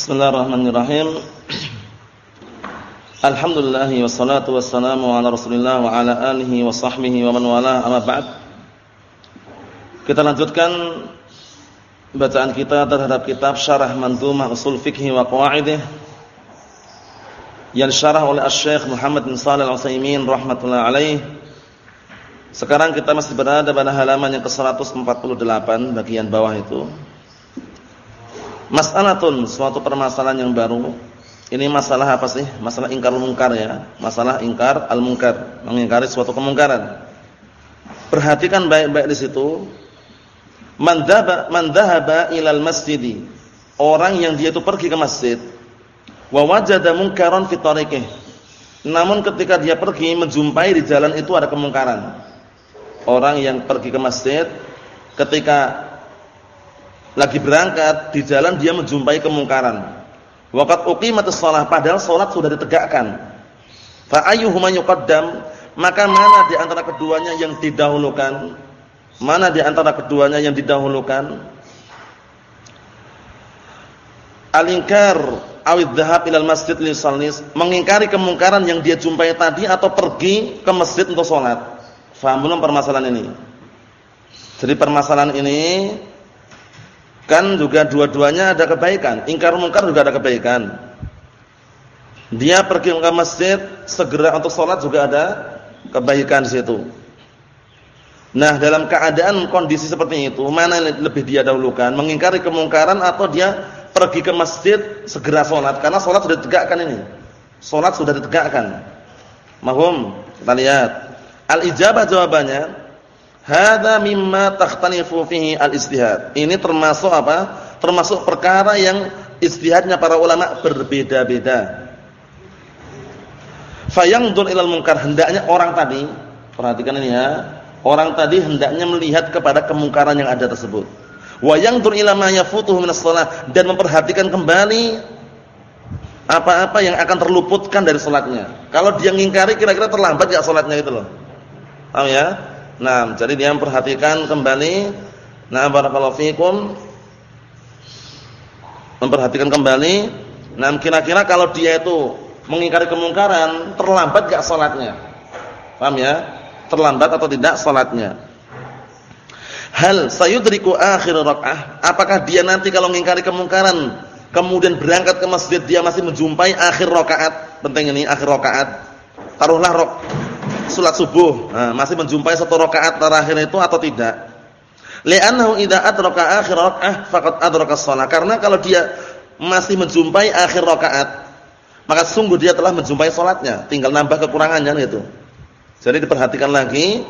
Bismillahirrahmanirrahim. Alhamdulillah wassalatu wassalamu ala Rasulillah wa ala alihi wa sahbihi wa man wala amma ba'd. Kita lanjutkan bacaan kita terhadap kitab Syarah Mandhumah Usul Fiqh wa Qawaidih yang syarah oleh Asy-Syaikh Muhammad bin Shalih Al-Utsaimin rahimatullah alaih. Sekarang kita masih berada pada halaman yang ke-148 bagian bawah itu. Mas'alatun, suatu permasalahan yang baru. Ini masalah apa sih? Masalah ingkar mungkar ya. Masalah ingkar al-munkar, mengingkari suatu kemungkaran. Perhatikan baik-baik di situ. Man dhahaba man dhahaba ilal masjid. Orang yang dia itu pergi ke masjid wa wajada munkaran fi. Namun ketika dia pergi menjumpai di jalan itu ada kemungkaran. Orang yang pergi ke masjid ketika lagi berangkat di jalan dia menjumpai kemungkaran. Waqat uqimatus shalah padahal salat sudah ditegakkan. Fa ayyuhuma yuqaddam? Maka mana di antara keduanya yang didahulukan? Mana di antara keduanya yang didahulukan? Al-inkar awid dhahab ilal masjid li mengingkari kemungkaran yang dia jumpai tadi atau pergi ke masjid untuk salat. Faham belum permasalahan ini? Jadi permasalahan ini Kan juga dua-duanya ada kebaikan. Ingkar mungkar juga ada kebaikan. Dia pergi ke masjid segera untuk sholat juga ada kebaikan di situ. Nah, dalam keadaan kondisi seperti itu, mana yang lebih dia dahulukan? Mengingkari kemungkaran atau dia pergi ke masjid segera sholat? Karena sholat sudah ditegakkan ini. Sholat sudah ditegakkan. Mahum, kita lihat. Al-ijabah jawabannya, Hada mimma takhtanifu fihi al-ijtihad. Ini termasuk apa? Termasuk perkara yang ijtihadnya para ulama berbeda-beda. Fayangdur ilal munkar hendaknya orang tadi, perhatikan ini ya. Orang tadi hendaknya melihat kepada kemungkaran yang ada tersebut. Wa yangdur ila ma yafutuhu minas shalah dan memperhatikan kembali apa-apa yang akan terluputkan dari salatnya. Kalau dia ngingkari kira-kira terlambat enggak salatnya itu loh. Paham ya? Nah, jadi dia memperhatikan kembali nah barakallahu fikum memperhatikan kembali nah kira-kira kalau dia itu mengingkari kemungkaran terlambat enggak salatnya? Paham ya? Terlambat atau tidak salatnya? Hal sayudriku akhir rakaah? Apakah dia nanti kalau mengingkari kemungkaran kemudian berangkat ke masjid dia masih menjumpai akhir rakaat? Penting ini akhir rakaat. Taruhlah rok salat subuh, nah, masih menjumpai satu rakaat terakhir itu atau tidak? Li'annahu idza adraka akhir rakaah faqad adraka shalah. Karena kalau dia masih menjumpai akhir rakaat, maka sungguh dia telah menjumpai salatnya, tinggal nambah kekurangannya itu. Jadi diperhatikan lagi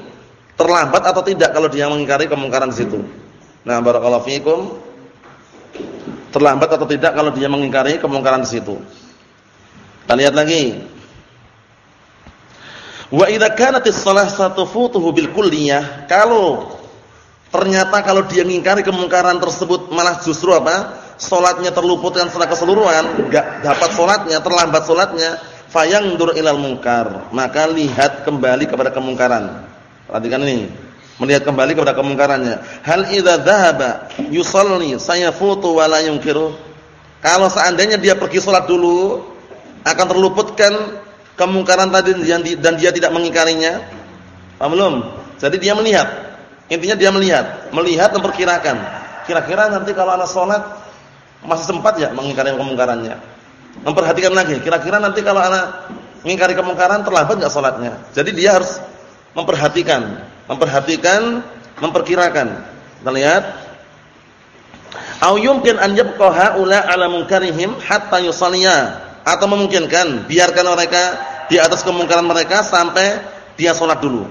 terlambat atau tidak kalau dia mengingkari kemungkaran di situ. Nah, barakallahu fiikum. Terlambat atau tidak kalau dia mengingkari kemungkaran di situ. Kita lihat lagi. Wa idza kanatis shalah satufutuhu bil kulliyah, kalau ternyata kalau dia mengingkari kemungkaran tersebut malah justru apa? Salatnya terluputkan secara keseluruhan, enggak dapat salatnya, terlambat salatnya, fayangdur ilal munkar, maka lihat kembali kepada kemungkaran. Perhatikan ini, melihat kembali kepada kemungkarannya. Hal idza dzahaba yusalli sayafutu wa la yunkiru. Kalau seandainya dia pergi salat dulu, akan terluputkan kemungkaran tadi dan dia tidak mengingkarinya? Paham belum? Jadi dia melihat. Intinya dia melihat, melihat memperkirakan. Kira-kira nanti kalau anak sholat masih sempat ya mengingkari kemungkarannya. Memperhatikan lagi, kira-kira nanti kalau anak mengingkari kemungkaran terlambat enggak sholatnya. Jadi dia harus memperhatikan, memperhatikan, memperkirakan. Kita lihat. Au yumkin an yabqa haula ala munkarihim hatta yusalliya atau memungkinkan biarkan mereka di atas kemungkaran mereka sampai dia sholat dulu.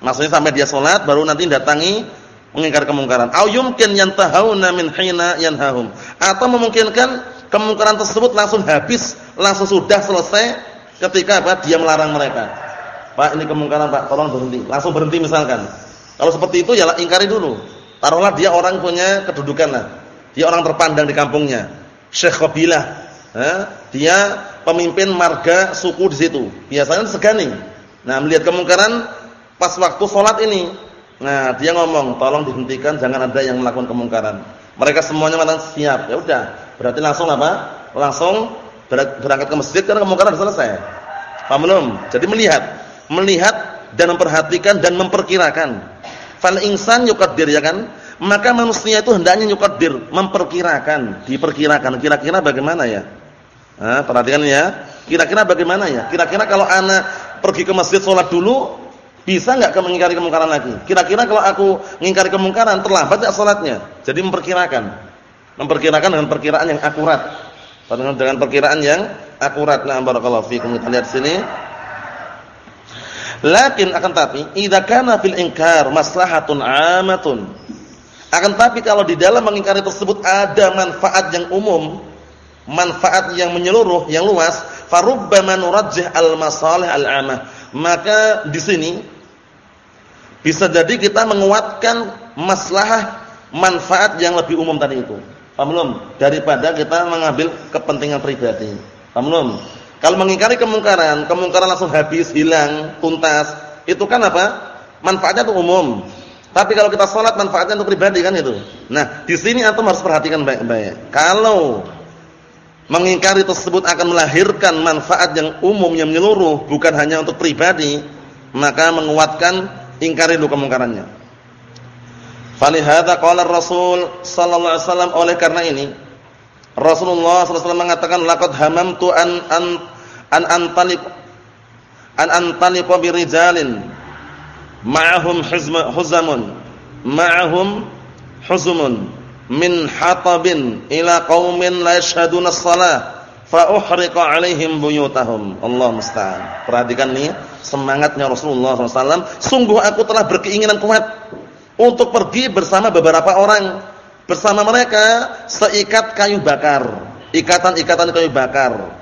Maksudnya sampai dia sholat baru nanti datangi mengingkar kemungkaran. Au yumkin yantahuna min hina yanhahum. Atau memungkinkan kemungkaran tersebut langsung habis, langsung sudah selesai ketika apa? dia melarang mereka. Pak, ini kemungkaran Pak, tolong berhenti. Langsung berhenti misalkan. Kalau seperti itu ya ingkari dulu. Taruhlah dia orang punya kedudukan lah. Dia orang terpandang di kampungnya. Syekh Qabilah dia pemimpin marga suku di situ. Biasanya segani. Nah, melihat kemungkaran pas waktu sholat ini. Nah, dia ngomong, tolong dihentikan, jangan ada yang melakukan kemungkaran. Mereka semuanya mengatakan siap. Ya udah, berarti langsung apa? Langsung berangkat ke masjid karena kemungkaran selesai. Paham belum? Jadi melihat, melihat dan memperhatikan dan memperkirakan. Fal insan yuqaddir ya kan? Maka manusia itu hendaknya yuqaddir, memperkirakan, diperkirakan kira-kira bagaimana ya? Nah, perhatikan ya. Kira-kira bagaimana ya? Kira-kira kalau anak pergi ke masjid sholat dulu, bisa enggak ke mengingkari kemungkaran lagi? Kira-kira kalau aku mengingkari kemungkaran terlambat enggak sholatnya? Jadi memperkirakan. Memperkirakan dengan perkiraan yang akurat. Dengan perkiraan yang akurat. Nah, barakallahu fiikum. Kita lihat sini. Lakin akan tapi idza kana fil inkar maslahatun 'amatun. Akan tapi kalau di dalam mengingkari tersebut ada manfaat yang umum, manfaat yang menyeluruh, yang luas, farubbama nurajjih al-masalih al-'amah. Maka di sini bisa jadi kita menguatkan maslahah manfaat yang lebih umum tadi itu. Paham belum? Daripada kita mengambil kepentingan pribadi. Paham belum? Kalau mengingkari kemungkaran, kemungkaran langsung habis, hilang, tuntas. Itu kan apa? Manfaatnya itu umum. Tapi kalau kita sholat manfaatnya untuk pribadi kan itu. Nah, di sini antum harus perhatikan baik-baik. Kalau mengingkari tersebut akan melahirkan manfaat yang umum yang menyeluruh, bukan hanya untuk pribadi, maka menguatkan ingkari dulu kemungkarannya. Falihada qala Rasul sallallahu alaihi wasallam oleh karena ini Rasulullah SAW mengatakan laqad hamamtu an an an antaliq an antaliq bi rijalin ma'ahum huzamun ma'ahum huzumun min hatabin ila qaumin la yashhaduna as-salah fa uhriqa 'alaihim buyutahum Allah musta'an perhatikan nih semangatnya Rasulullah SAW sungguh aku telah berkeinginan kuat untuk pergi bersama beberapa orang Bersama mereka seikat kayu bakar, ikatan-ikatan kayu bakar.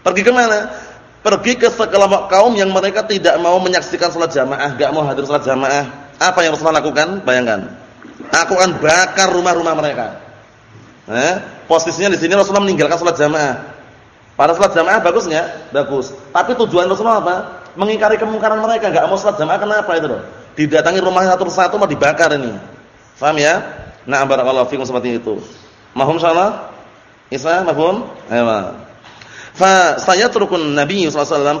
Pergi ke mana? Pergi ke sekelompok kaum yang mereka tidak mau menyaksikan salat jamaah, enggak mau hadir salat jamaah. Apa yang Rasulullah lakukan? Bayangkan. Aku akan bakar rumah-rumah mereka. Eh, posisinya di sini Rasulullah meninggalkan salat jamaah. Pada salat jamaah bagus enggak? Bagus. Tapi tujuan Rasulullah apa? Mengingkari kemungkaran mereka, enggak mau salat jamaah kenapa itu loh? Didatangi rumah satu persatu mau dibakar ini. Paham ya? Na'am barakallahu fikum seperti itu. Mahum salah? Isa mahum? Ayo. Fa sayatrukun Nabi sallallahu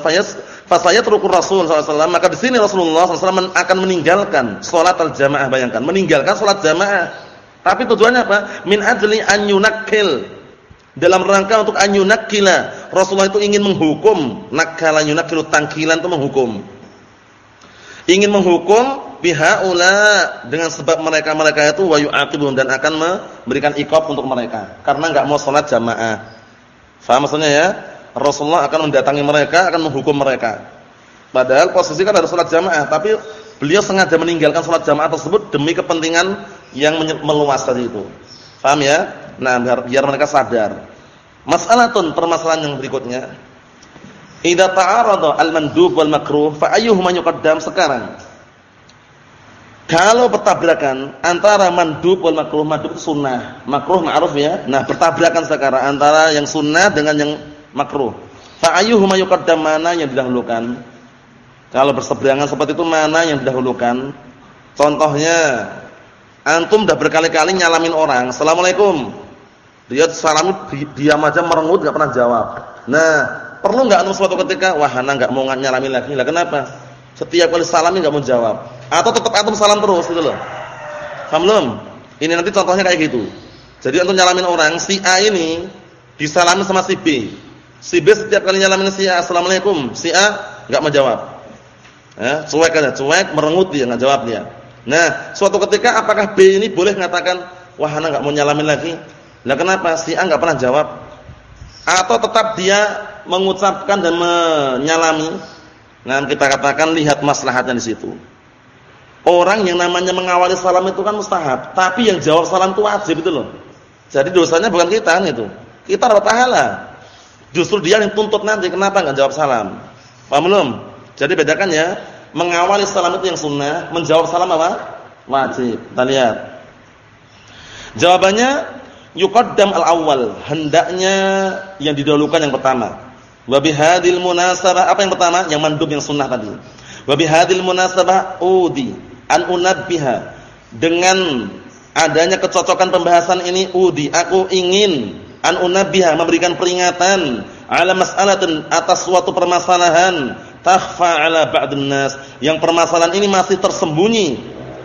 alaihi wasallam fayas fa sayatrukun Rasul wasallam. Maka di sini Rasulullah wasallam akan meninggalkan salat al-jamaah. Bayangkan meninggalkan salat jamaah. Tapi tujuannya apa? Min ajli an yunakkil. Dalam rangka untuk an yunakkila. Rasulullah itu ingin menghukum. Nakala yunakkilu tangkilan itu menghukum. Ingin menghukum bihaula dengan sebab mereka-mereka itu wa yu'aqibun dan akan memberikan iqab untuk mereka. Karena enggak mau salat jamaah. Faham maksudnya ya? Rasulullah akan mendatangi mereka, akan menghukum mereka. Padahal posisi kan harus salat jamaah, tapi beliau sengaja meninggalkan salat jamaah tersebut demi kepentingan yang meluas tadi itu. Faham ya? Nah, biar, biar mereka sadar. Mas'alatun permasalahan yang berikutnya. Idza ta'arada al-mandub wal makruh fa ayyuhuma yuqaddam sekarang kalau bertabrakan antara mandub wal makruh, mandub sunnah, makruh ma'ruf ya. Nah, bertabrakan sekarang antara yang sunnah dengan yang makruh. Fa ayyuhuma yuqaddam mana yang didahulukan? Kalau berseberangan seperti itu mana yang didahulukan? Contohnya, antum sudah berkali-kali nyalamin orang, "Assalamualaikum." Dia salam diam aja merengut enggak pernah jawab. Nah, perlu enggak antum suatu ketika, "Wah, ana enggak mau nyalamin lagi." Lah kenapa? Setiap kali salam enggak mau jawab atau tetap antum salam terus gitu loh. Paham belum? Ini nanti contohnya kayak gitu. Jadi antum nyalamin orang si A ini disalami sama si B. Si B setiap kali nyalamin si A, "Assalamualaikum." Si A enggak menjawab. Ya, cuek aja, cuek, merengut dia enggak jawab dia. Nah, suatu ketika apakah B ini boleh mengatakan, "Wah, ana enggak mau nyalamin lagi." Lah kenapa? Si A enggak pernah jawab. Atau tetap dia mengucapkan dan menyalami. Nah, kita katakan lihat maslahatnya di situ. Orang yang namanya mengawali salam itu kan mustahab, tapi yang jawab salam itu wajib itu loh. Jadi dosanya bukan kita kan itu. Kita dapat pahala. Justru dia yang tuntut nanti kenapa enggak jawab salam? Paham belum? Jadi bedakan ya, mengawali salam itu yang sunnah, menjawab salam apa? Wajib. Kita lihat. Jawabannya yuqaddam al-awwal, hendaknya yang didahulukan yang pertama. Wa bihadil munasabah, apa yang pertama? Yang mandub yang sunnah tadi. Wa bihadil munasabah udi an unabbiha dengan adanya kecocokan pembahasan ini udi aku ingin an unabbiha memberikan peringatan ala mas'alatin atas suatu permasalahan takhfa ala ba'dun nas yang permasalahan ini masih tersembunyi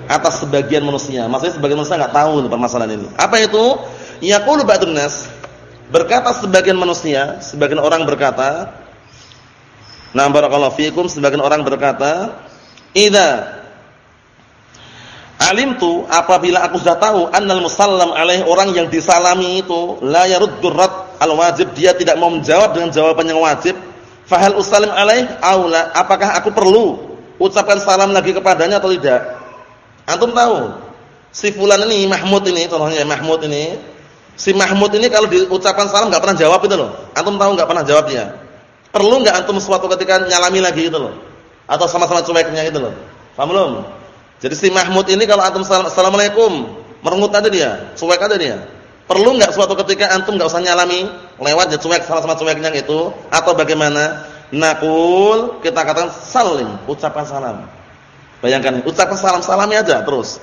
atas sebagian manusia. Maksudnya sebagian manusia enggak tahu permasalahan ini. Apa itu? Yaqulu ba'dun nas berkata sebagian manusia, sebagian orang berkata, Nah, barakallahu fiikum sebagian orang berkata, "Idza Alimtu apabila aku sudah tahu annal musallam alaih orang yang disalami itu la yaruddur rad al wajib dia tidak mau menjawab dengan jawaban yang wajib. Fahal usallim alaih aula apakah aku perlu ucapkan salam lagi kepadanya atau tidak? Antum tahu si fulan ini Mahmud ini contohnya Mahmud ini si Mahmud ini kalau diucapkan salam enggak pernah jawab itu loh. Antum tahu enggak pernah jawab dia? Perlu enggak antum suatu ketika nyalami lagi itu loh? Atau sama-sama cueknya itu loh? Paham belum jadi si Mahmud ini kalau antum assalamualaikum, merengut aja dia, cuek aja dia. Perlu enggak suatu ketika antum enggak usah nyalami, lewat aja cuek sama-sama cueknya itu atau bagaimana? Nakul kita katakan salim, ucapan salam. Bayangkan ucapan salam salami aja terus.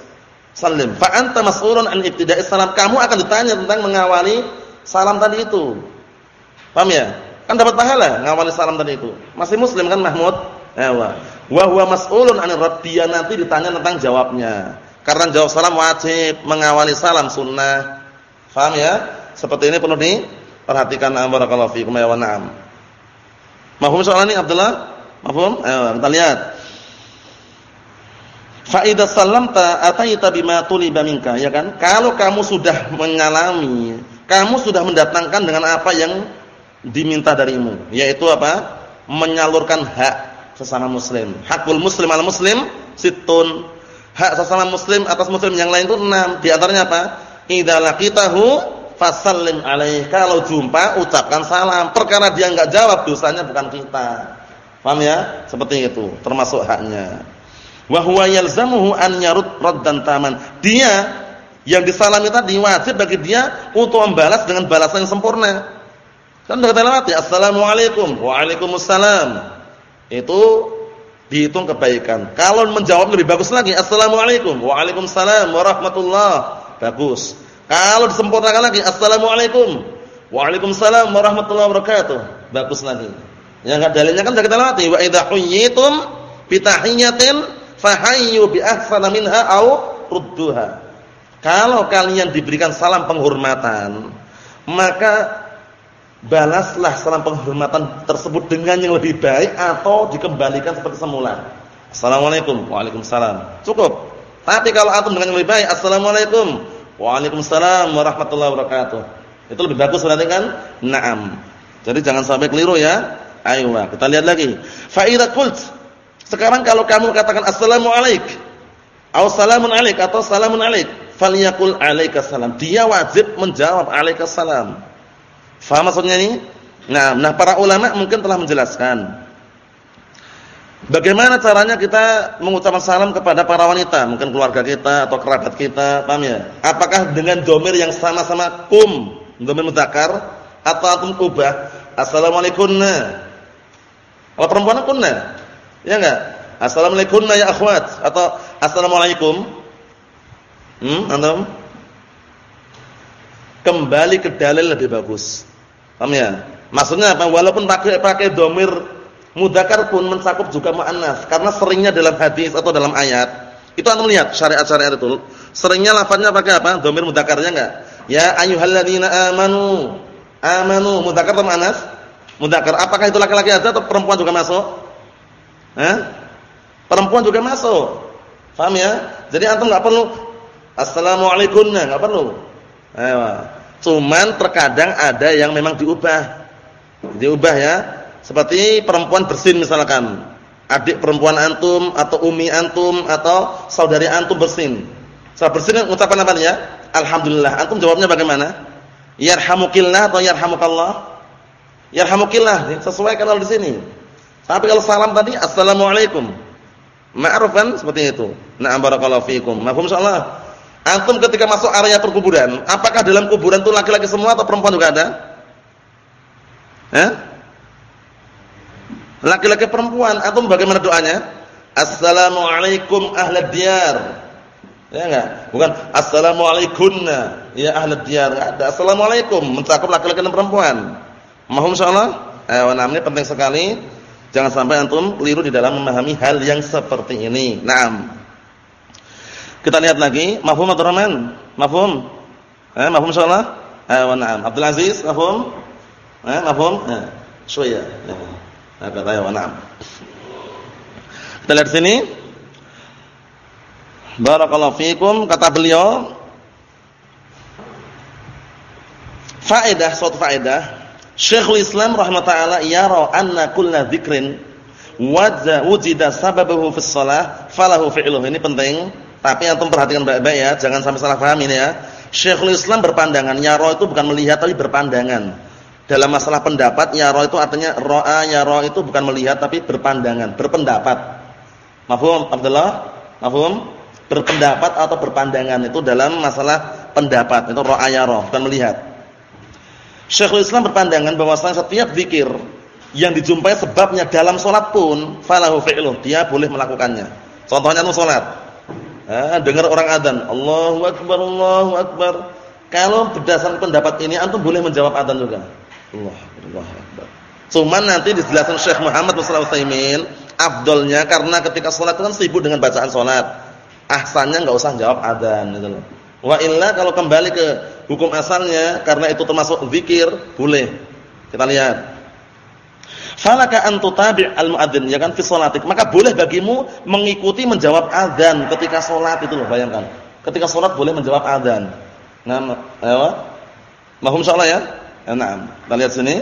Salim. Fa anta mas'ulun an ibtida'i salam. Kamu akan ditanya tentang mengawali salam tadi itu. Paham ya? Kan dapat pahala ngawali salam tadi itu. Masih muslim kan Mahmud? Ewa. Wa huwa mas'ulun 'anil radd. Nanti ditanya tentang jawabnya. Karena jawab salam wajib, mengawali salam sunnah. Faham ya? Seperti ini perlu diperhatikan barakallahu fiikum ya wa na'am. Mahfum soal ini Abdullah? Mahfum? Ayo kita lihat. Fa idza sallamta ataita bima tuliba minka, ya kan? Kalau kamu sudah menyalami, kamu sudah mendatangkan dengan apa yang diminta darimu, yaitu apa? Menyalurkan hak sesama muslim. Hakul muslim al muslim situn. Hak sesama muslim atas muslim yang lain itu enam. Di antaranya apa? Idza laqitahu fasallim alaihi. Kalau jumpa ucapkan salam. Perkara dia enggak jawab dosanya bukan kita. Paham ya? Seperti itu, termasuk haknya. Wa huwa yalzamuhu an yarud raddan taman. Dia yang disalami tadi wajib bagi dia untuk membalas dengan balasan yang sempurna. Kan sudah kita lewati. Assalamualaikum. Waalaikumsalam itu dihitung kebaikan. Kalau menjawab lebih bagus lagi, assalamualaikum, waalaikumsalam warahmatullah, bagus. Kalau disempurnakan lagi, assalamualaikum, waalaikumsalam warahmatullahi wabarakatuh, bagus lagi. Yang enggak dalilnya kan sudah kita latih. Wa idza huyyitum bi fahayyu bi ahsana minha rudduha. Kalau kalian diberikan salam penghormatan, maka balaslah salam penghormatan tersebut dengan yang lebih baik atau dikembalikan seperti semula. Assalamualaikum, waalaikumsalam. Cukup. Tapi kalau antum dengan yang lebih baik, assalamualaikum, waalaikumsalam warahmatullahi wabarakatuh. Itu lebih bagus berarti kan? Naam. Jadi jangan sampai keliru ya. Ayo, kita lihat lagi. Fa qult sekarang kalau kamu katakan assalamu alayk atau salamun alayk atau salamun falyaqul alaikassalam. Dia wajib menjawab alaikassalam. Faham maksudnya ini? Nah, nah para ulama mungkin telah menjelaskan bagaimana caranya kita mengucapkan salam kepada para wanita, mungkin keluarga kita atau kerabat kita, paham ya? Apakah dengan domir yang sama-sama kum, domir mudzakkar atau atum ubah? Assalamualaikum. Kalau perempuan kunna. Ya enggak? Assalamualaikum ya akhwat atau assalamualaikum. Hmm, antum? Kembali ke dalil lebih bagus. Paham ya? Maksudnya apa? Walaupun pakai pakai domir mudakar pun mencakup juga muannas karena seringnya dalam hadis atau dalam ayat. Itu anda melihat syariat-syariat itu. Seringnya lafadznya pakai apa? Domir mudakarnya enggak? Ya ayyuhalladzina amanu. Amanu mudakar atau muannas? Mudakar. Apakah itu laki-laki aja atau perempuan juga masuk? Hah? Perempuan juga masuk. Paham ya? Jadi antum enggak perlu assalamualaikum enggak perlu. Ayo. Cuman terkadang ada yang memang diubah. Diubah ya. Seperti perempuan bersin misalkan. Adik perempuan antum atau umi antum atau saudari antum bersin. Saat bersin ucapan apa ya? Alhamdulillah. Antum jawabnya bagaimana? Yarhamukillah atau yarhamukallah? Yarhamukillah. Sesuai kalau di sini. Tapi kalau salam tadi assalamualaikum. Ma'ruf kan seperti itu. Na'am barakallahu fikum. Mafhum insyaallah? Antum ketika masuk area perkuburan, apakah dalam kuburan itu laki-laki semua atau perempuan juga ada? Eh? Laki-laki perempuan, antum bagaimana doanya? Assalamualaikum ahlad diyar. Ya enggak? Bukan assalamualaikum ya ahli diyar. Ada assalamualaikum mencakup laki-laki dan perempuan. Mohon insyaallah. Eh, ini penting sekali. Jangan sampai antum keliru di dalam memahami hal yang seperti ini. Naam. Kita lihat lagi, mafhum atau Rahman? Mafhum? Eh, mafhum insyaallah? Eh, wa na'am. Abdul Aziz, mafhum? Eh, mafhum? Eh. Nah, kata ya wa na'am. Kita lihat sini. Barakallahu fikum kata beliau faedah suatu faedah Syekhul Islam rahimahullah yara anna kulla dzikrin wujida sababuhu fi shalah falahu fi'luhu ini penting tapi antum perhatikan baik-baik ya jangan sampai salah paham ini ya Syekhul Islam berpandangan yara itu bukan melihat tapi berpandangan dalam masalah pendapat yara itu artinya ra'a yara itu bukan melihat tapi berpandangan berpendapat mafhum Abdullah mafhum berpendapat atau berpandangan itu dalam masalah pendapat itu ro'ayaro bukan melihat. Syekhul Islam berpandangan bahwasanya setiap zikir yang dijumpai sebabnya dalam solat pun falahu fi'luh, dia boleh melakukannya. Contohnya nu solat. Eh, dengar orang adzan, Allahu akbar, Allahu akbar. Kalau berdasarkan pendapat ini antum boleh menjawab adzan juga. Allah, Allah akbar. Cuman nanti dijelaskan Syekh Muhammad bin Shalih afdolnya karena ketika solat kan sibuk dengan bacaan solat ahsannya nggak usah jawab adzan gitu loh. Wa illa kalau kembali ke hukum asalnya karena itu termasuk zikir, boleh. Kita lihat. Falaka an tutabi' al-muadzin ya kan fi sholatik. Maka boleh bagimu mengikuti menjawab adzan ketika salat itu loh, bayangkan. Ketika salat boleh menjawab adzan. Nah, ayo. Mahum insyaallah ya? Nah, kita lihat sini.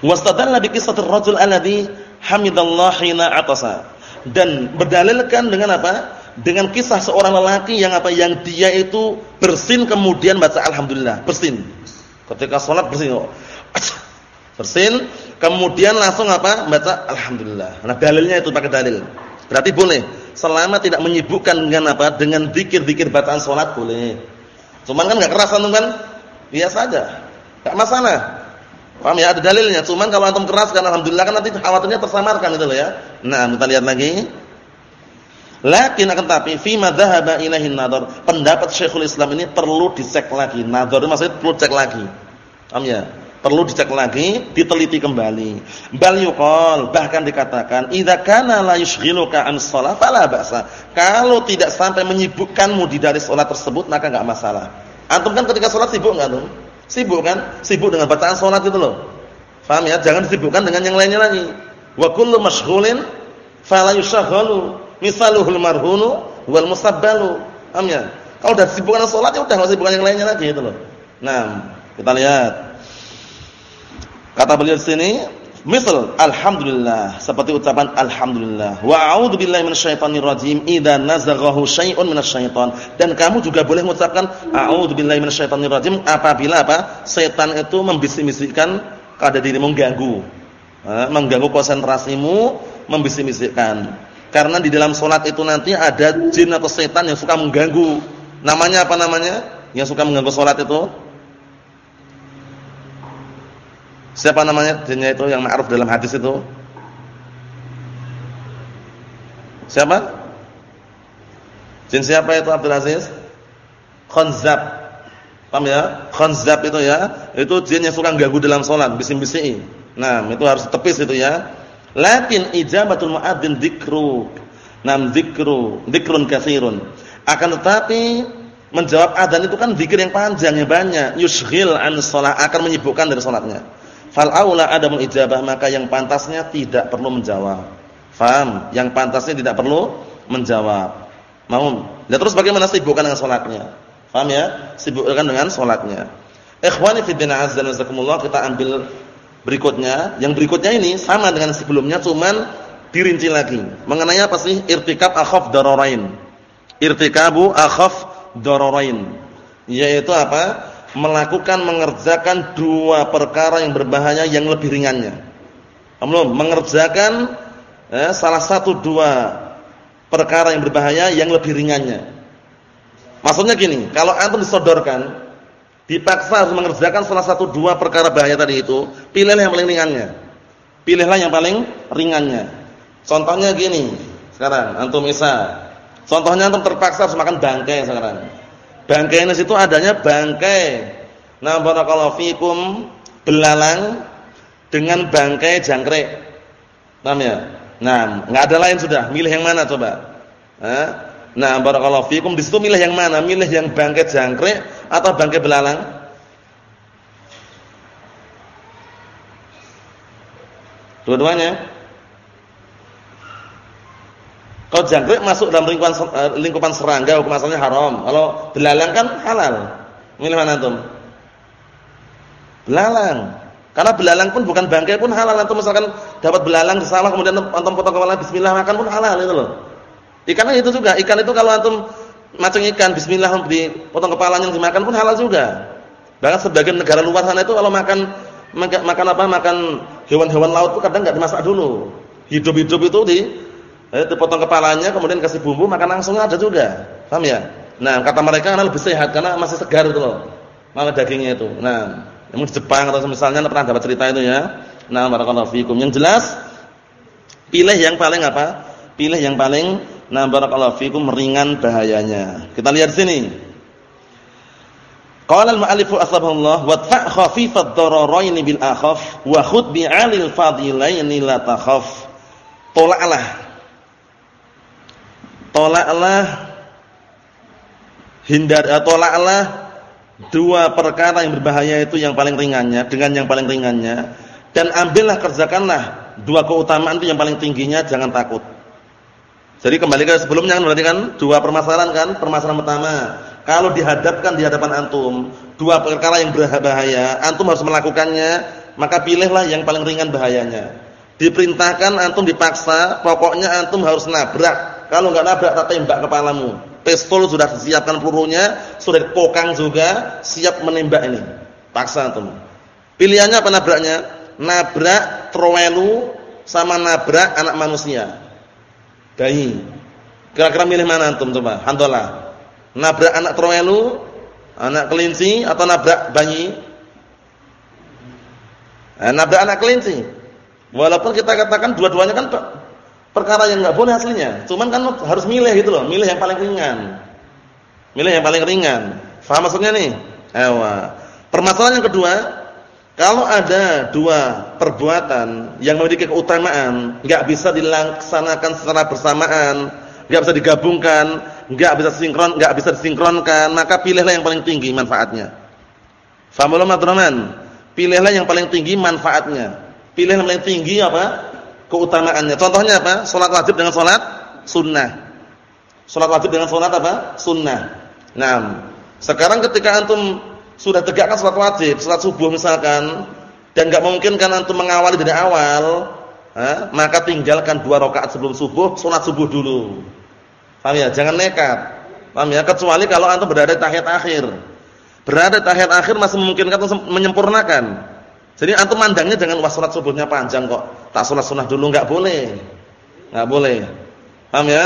Wastadalla bi qissatir rajul alladhi hamidallah hina atasa dan berdalilkan dengan apa? Dengan kisah seorang lelaki yang apa? Yang dia itu bersin kemudian baca alhamdulillah, bersin. Ketika sholat bersin. Bersin, kemudian langsung apa? Baca alhamdulillah. Nah, dalilnya itu pakai dalil. Berarti boleh. Selama tidak menyibukkan dengan apa? Dengan zikir-zikir bacaan sholat boleh. Cuman kan enggak keras antum kan? Biasa aja. Enggak masalah. Paham ya? Ada dalilnya. Cuman kalau antum keras kan alhamdulillah kan nanti khawatirnya tersamarkan itu loh ya. Nah, kita lihat lagi. Lakin akan tapi fi madzhaba ilaihi nadhar. Pendapat Syekhul Islam ini perlu dicek lagi. Itu maksudnya perlu cek lagi. Paham ya? Perlu dicek lagi, diteliti kembali. Bal yuqal, bahkan dikatakan, "Idza kana la yushghiluka an shalah fala ba'sa." Kalau tidak sampai menyibukkanmu di dari salat tersebut, maka enggak masalah. Antum kan ketika salat sibuk enggak, Antum? Sibuk kan? Sibuk dengan bacaan salat itu loh. Paham ya? Jangan disibukkan dengan yang lainnya lagi. Wa kullu mashghulin fala yushaghalu misaluhul marhunu wal musabbalu. Paham ya? Kalau udah sibuk dengan salat ya udah enggak sibuk yang lainnya lagi itu loh. Nah, kita lihat. Kata beliau di sini, misal alhamdulillah seperti ucapan alhamdulillah wa a'udzu billahi minasyaitonir rajim idza nazaghahu syai'un minasyaiton dan kamu juga boleh mengucapkan a'udzu billahi minasyaitonir rajim apabila apa setan itu membisik-bisikkan kepada dirimu mengganggu mengganggu konsentrasimu, membisik-bisikkan. Karena di dalam solat itu nanti ada jin atau setan yang suka mengganggu. Namanya apa namanya? Yang suka mengganggu solat itu? Siapa namanya jinnya itu yang ma'ruf dalam hadis itu? Siapa? Jin siapa itu Abdul Aziz? Khanzab. Paham ya? Khanzab itu ya, itu jin yang suka mengganggu dalam solat, bising-bising. Nah, itu harus tepis itu ya. Lakin ijabatul muadzin dzikru. Nam dzikru, dzikrun katsirun. Akan tetapi menjawab adzan itu kan zikir yang panjang yang banyak, yushghil an shalah akan menyibukkan dari salatnya. Fal aula adamul ijabah maka yang pantasnya tidak perlu menjawab. Faham? Yang pantasnya tidak perlu menjawab. Mau? Lihat terus bagaimana sibukkan dengan salatnya. Faham ya? Sibukkan dengan salatnya. Ikhwani fi din azza wa kita ambil berikutnya, yang berikutnya ini sama dengan sebelumnya cuman dirinci lagi. Mengenai apa sih? Irtikab akhaf dararain. Irtikabu akhaf dararain. Yaitu apa? Melakukan mengerjakan dua perkara yang berbahaya yang lebih ringannya. Belum mengerjakan eh, salah satu dua perkara yang berbahaya yang lebih ringannya. Maksudnya gini, kalau antum disodorkan dipaksa harus mengerjakan salah satu dua perkara bahaya tadi itu, pilihlah yang paling ringannya. Pilihlah yang paling ringannya. Contohnya gini, Sekarang antum isa. Contohnya antum terpaksa harus makan bangkai sekarang. Bangkai ini situ adanya bangkai. Nah, barakallahu fikum belalang dengan bangkai jangkrik. Paham ya? Nah, enggak ada lain sudah. Milih yang mana coba? Hah? Nah, barakallahu fikum di situ milih yang mana? Milih yang bangkai jangkrik atau bangkai belalang? Dua-duanya. Kalau jangkrik masuk dalam lingkupan eh, lingkupan serangga hukum asalnya haram. Kalau belalang kan halal. Milih mana antum? Belalang. Karena belalang pun bukan bangkai pun halal. Antum misalkan dapat belalang di sawah kemudian antum potong kepala bismillah makan pun halal itu loh. Ikannya itu juga. Ikan itu kalau antum macam ikan bismillah dipotong kepalanya dimakan pun halal juga. Bahkan sebagian negara luar sana itu kalau makan makan apa? Makan hewan-hewan laut itu kadang enggak dimasak dulu. Hidup-hidup itu di Eh, dipotong kepalanya kemudian kasih bumbu makan langsung ada juga. Paham ya? Nah, kata mereka karena lebih sehat karena masih segar itu loh. Malah dagingnya itu. Nah, yang di Jepang atau misalnya pernah dapat cerita itu ya. Nah, barakallahu fikum. Yang jelas pilih yang paling apa? Pilih yang paling nah barakallahu fikum ringan bahayanya. Kita lihat sini. Qala al-mu'allif asbahullah wa ta' khafifad dararain bil akhaf wa khud bi'alil fadilain la takhaf. Tolaklah tolaklah hindar atau eh, tolaklah dua perkara yang berbahaya itu yang paling ringannya dengan yang paling ringannya dan ambillah kerjakanlah dua keutamaan itu yang paling tingginya jangan takut. Jadi kembali ke sebelumnya kan berarti kan dua permasalahan kan. Permasalahan pertama, kalau dihadapkan di hadapan antum dua perkara yang berbahaya, antum harus melakukannya, maka pilihlah yang paling ringan bahayanya. Diperintahkan antum dipaksa, pokoknya antum harus nabrak kalau enggak nabrak tak tembak kepalamu. Pistol sudah disiapkan pelurunya, sudah dipokang juga, siap menembak ini. Paksa antum. Pilihannya apa nabraknya? Nabrak trowelu sama nabrak anak manusia. Bayi. Kira-kira milih mana antum coba? Handola. Nabrak anak trowelu, anak kelinci atau nabrak bayi? Nah, nabrak anak kelinci. Walaupun kita katakan dua-duanya kan perkara yang nggak boleh aslinya. Cuman kan harus milih gitu loh, milih yang paling ringan. Milih yang paling ringan. Faham maksudnya nih? Ewa. Permasalahan yang kedua, kalau ada dua perbuatan yang memiliki keutamaan, nggak bisa dilaksanakan secara bersamaan, nggak bisa digabungkan, nggak bisa sinkron, nggak bisa disinkronkan, maka pilihlah yang paling tinggi manfaatnya. Faham belum? Pilihlah yang paling tinggi manfaatnya. Pilih yang paling tinggi apa? Keutamaannya. Contohnya apa? Salat wajib dengan salat sunnah. Salat wajib dengan salat apa? Sunnah. Nah, sekarang ketika antum sudah tegakkan salat wajib, salat subuh misalkan, dan enggak mungkin kan antum mengawali dari awal, ha? maka tinggalkan dua rakaat sebelum subuh, salat subuh dulu. Paham ya? Jangan nekat. Paham ya? Kecuali kalau antum berada di tahiyat akhir. Berada di tahiyat akhir masih memungkinkan untuk menyempurnakan. Jadi antum mandangnya jangan wah salat subuhnya panjang kok. Tak salat sunah dulu enggak boleh. Enggak boleh. Paham ya?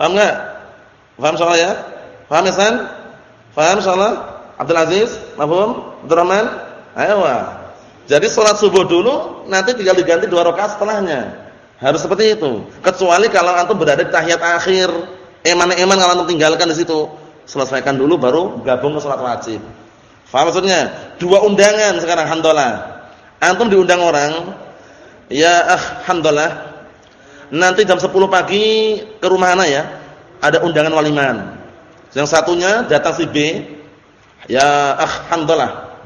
Paham enggak? Paham soal ya? Paham ya San? Paham soal? Abdul Aziz, Mahfum, Abdurrahman? Ayo. Jadi salat subuh dulu nanti tinggal diganti dua rakaat setelahnya. Harus seperti itu. Kecuali kalau antum berada di tahiyat akhir, eman-eman kalau antum tinggalkan di situ, selesaikan dulu baru gabung ke salat wajib. Faham maksudnya? Dua undangan sekarang handola. Antum diundang orang, ya ah handola. Nanti jam 10 pagi ke rumah anak ya. Ada undangan waliman. Yang satunya datang si B. Ya ah handola.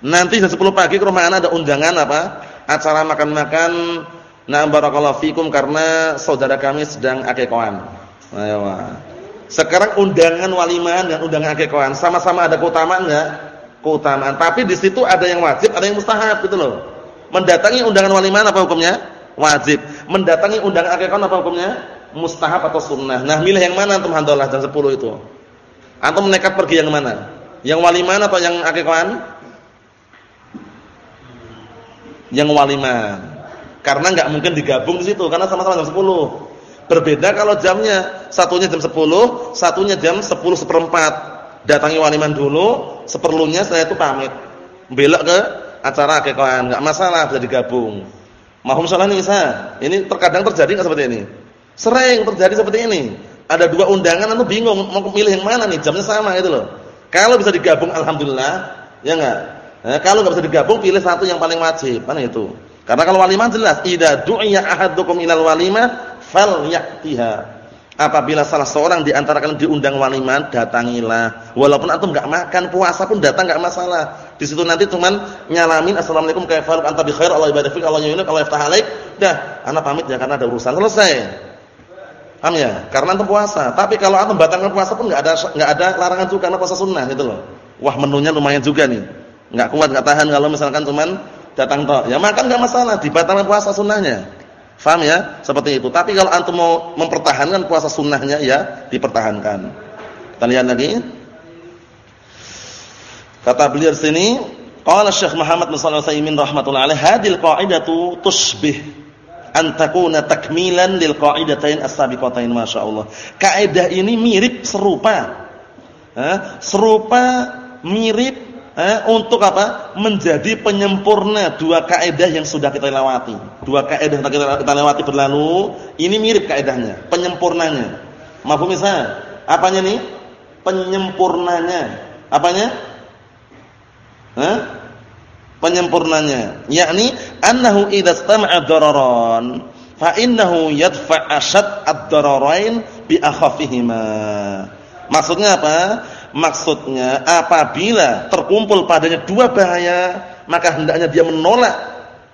Nanti jam 10 pagi ke rumah anak ada undangan apa? Acara makan-makan. Nah barakallahu fikum karena saudara kami sedang akekahan. Ayo. Sekarang undangan waliman dan undangan akekahan sama-sama ada keutamaan enggak? keutamaan. Tapi di situ ada yang wajib, ada yang mustahab gitu loh. Mendatangi undangan walimah apa hukumnya? Wajib. Mendatangi undangan akikah apa hukumnya? Mustahab atau sunnah. Nah, milih yang mana antum handalah jam 10 itu? Antum nekat pergi yang mana? Yang walimah atau yang akikahan? Yang walimah. Karena enggak mungkin digabung di situ karena sama-sama jam 10. Berbeda kalau jamnya, satunya jam 10, satunya jam 10 seperempat datangi waliman dulu, seperlunya saya itu pamit. Belok ke acara akekahan, enggak masalah bisa digabung. Mahum salah bisa. Ini terkadang terjadi enggak seperti ini? Sering terjadi seperti ini. Ada dua undangan antum bingung mau pilih yang mana nih, jamnya sama gitu loh. Kalau bisa digabung alhamdulillah, ya enggak? Nah, kalau enggak bisa digabung pilih satu yang paling wajib, mana itu? Karena kalau walimah jelas, idza du'iya ahadukum ilal walimah falyatiha. Apabila salah seorang di antara kalian diundang walimah, datangilah. Walaupun antum enggak makan, puasa pun datang enggak masalah. Di situ nanti cuman nyalamin assalamualaikum kaifa anta bi khair Allah ibadah fik Allah yunik Allah yaftah alaik. Dah, ana pamit ya karena ada urusan selesai. Paham ya? Karena antum puasa. Tapi kalau antum batalkan puasa pun enggak ada enggak ada larangan juga karena puasa sunnah gitu loh. Wah, menunya lumayan juga nih. Enggak kuat enggak tahan kalau misalkan cuman datang tok. Ya makan enggak masalah, dibatalkan puasa sunnahnya. Faham ya? Seperti itu. Tapi kalau antum mau mempertahankan puasa sunnahnya ya dipertahankan. Kita lihat lagi. Kata beliau sini, qala Syekh Muhammad bin Shalih Al-Utsaimin rahimatullah hadil qa'idatu tushbih an takuna takmilan lil qa'idatain as-sabiqatain masyaallah. Kaidah ini mirip serupa. Eh, serupa mirip eh, untuk apa? Menjadi penyempurna dua kaidah yang sudah kita lewati. Dua kaidah yang kita, kita lewati berlalu, ini mirip kaidahnya, penyempurnanya. Mafhum bisa? Apanya nih? Penyempurnanya. Apanya? Hah? penyempurnanya yakni annahu idza istama'a dararan fa innahu yadfa ashad ad-dararain bi akhafihima maksudnya apa maksudnya apabila terkumpul padanya dua bahaya maka hendaknya dia menolak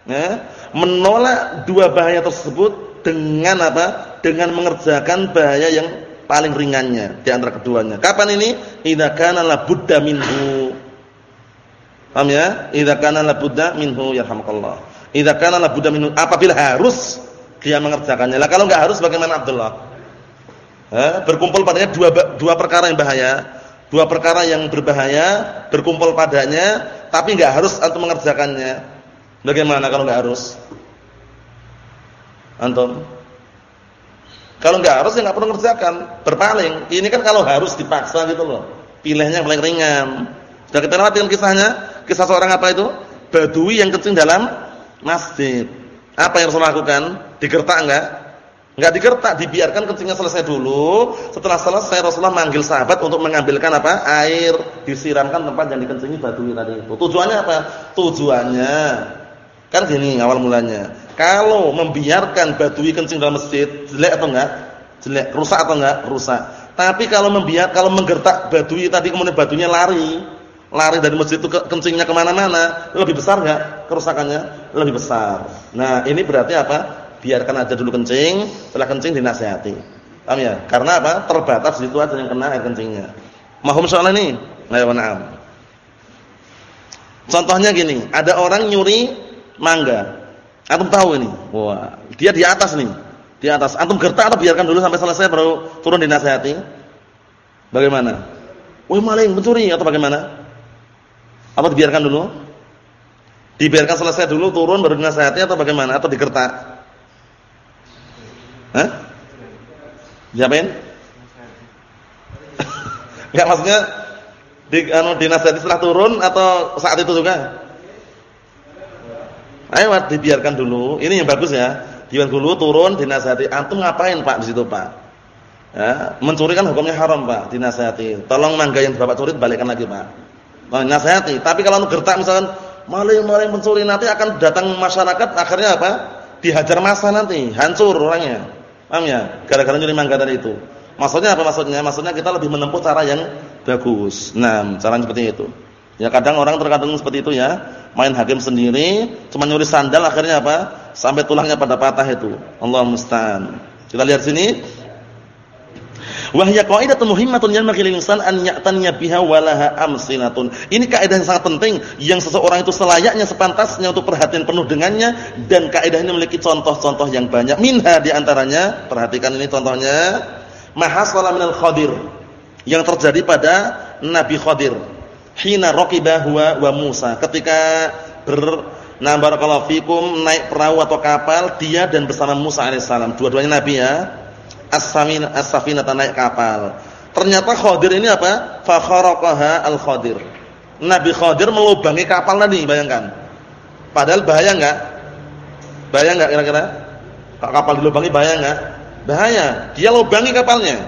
ya, menolak dua bahaya tersebut dengan apa dengan mengerjakan bahaya yang paling ringannya di antara keduanya kapan ini idza kana la budda minhu Paham ya? Idza kana la budda minhu yarhamukallah. Idza kana la budda minhu apabila harus dia mengerjakannya. Lah kalau enggak harus bagaimana Abdullah? Eh, berkumpul padanya dua dua perkara yang bahaya. Dua perkara yang berbahaya berkumpul padanya tapi enggak harus antum mengerjakannya. Bagaimana kalau enggak harus? Antum? Kalau enggak harus ya enggak perlu mengerjakan, berpaling. Ini kan kalau harus dipaksa gitu loh. Pilihnya paling ringan. Sudah kita lewati kisahnya? Kisah seorang apa itu? Badui yang kencing dalam masjid. Apa yang Rasul lakukan? Digertak enggak? Enggak digertak, dibiarkan kencingnya selesai dulu. Setelah selesai Rasulullah manggil sahabat untuk mengambilkan apa? Air, disiramkan tempat yang dikencingi badui tadi itu. Tujuannya apa? Tujuannya kan gini awal mulanya. Kalau membiarkan badui kencing dalam masjid, jelek atau enggak? Jelek. Rusak atau enggak? Rusak. Tapi kalau membiarkan kalau menggertak badui tadi kemudian badunya lari, lari dari masjid itu ke, kencingnya ke mana-mana, lebih besar nggak kerusakannya? Lebih besar. Nah ini berarti apa? Biarkan aja dulu kencing, setelah kencing dinasihati. Paham ya? Karena apa? Terbatas situ aja yang kena air kencingnya. Mahum soal ini? Nah, na'am. Contohnya gini, ada orang nyuri mangga. Antum tahu ini? Wah, dia di atas nih. Di atas. Antum gertak atau biarkan dulu sampai selesai baru turun dinasihati? Bagaimana? Wah, maling, mencuri atau bagaimana? Apa dibiarkan dulu? Dibiarkan selesai dulu turun baru dinasihati atau bagaimana? Atau digertak? Hah? Diapain? Enggak maksudnya di anu dinasihati setelah turun atau saat itu juga? Ayo dibiarkan dulu. Ini yang bagus ya. Dibiarkan dulu turun dinasihati. Antum ngapain Pak di situ Pak? Ya, mencuri kan hukumnya haram Pak, dinasihati. Tolong mangga yang Bapak curi balikkan lagi Pak. Nah, nasihati. Tapi kalau gertak misalkan maling-maling pencuri nanti akan datang masyarakat akhirnya apa? Dihajar masa nanti, hancur orangnya. Paham ya? Gara-gara nyuri mangga tadi itu. Maksudnya apa maksudnya? Maksudnya kita lebih menempuh cara yang bagus. Nah, cara seperti itu. Ya kadang orang terkadang seperti itu ya, main hakim sendiri, cuma nyuri sandal akhirnya apa? Sampai tulangnya pada patah itu. Allah musta'an. Kita lihat sini, Wahya qaidatun muhimmatun insan an biha walaha amsinatun. Ini kaidah yang sangat penting yang seseorang itu selayaknya sepantasnya untuk perhatian penuh dengannya dan kaidah ini memiliki contoh-contoh yang banyak. Minha di antaranya, perhatikan ini contohnya, mahasala minal Khadir yang terjadi pada Nabi Khadir. Hina raqiba huwa wa Musa ketika ber Nah barakallahu fikum naik perahu atau kapal dia dan bersama Musa alaihissalam. Dua-duanya nabi ya as-safinah as-safinah naik kapal. Ternyata Khadir ini apa? Fa al-Khadir. Nabi Khadir melubangi kapal tadi, bayangkan. Padahal bahaya enggak? Bahaya enggak kira-kira? Kalau kapal dilubangi bahaya enggak? Bahaya. Dia lobangi kapalnya.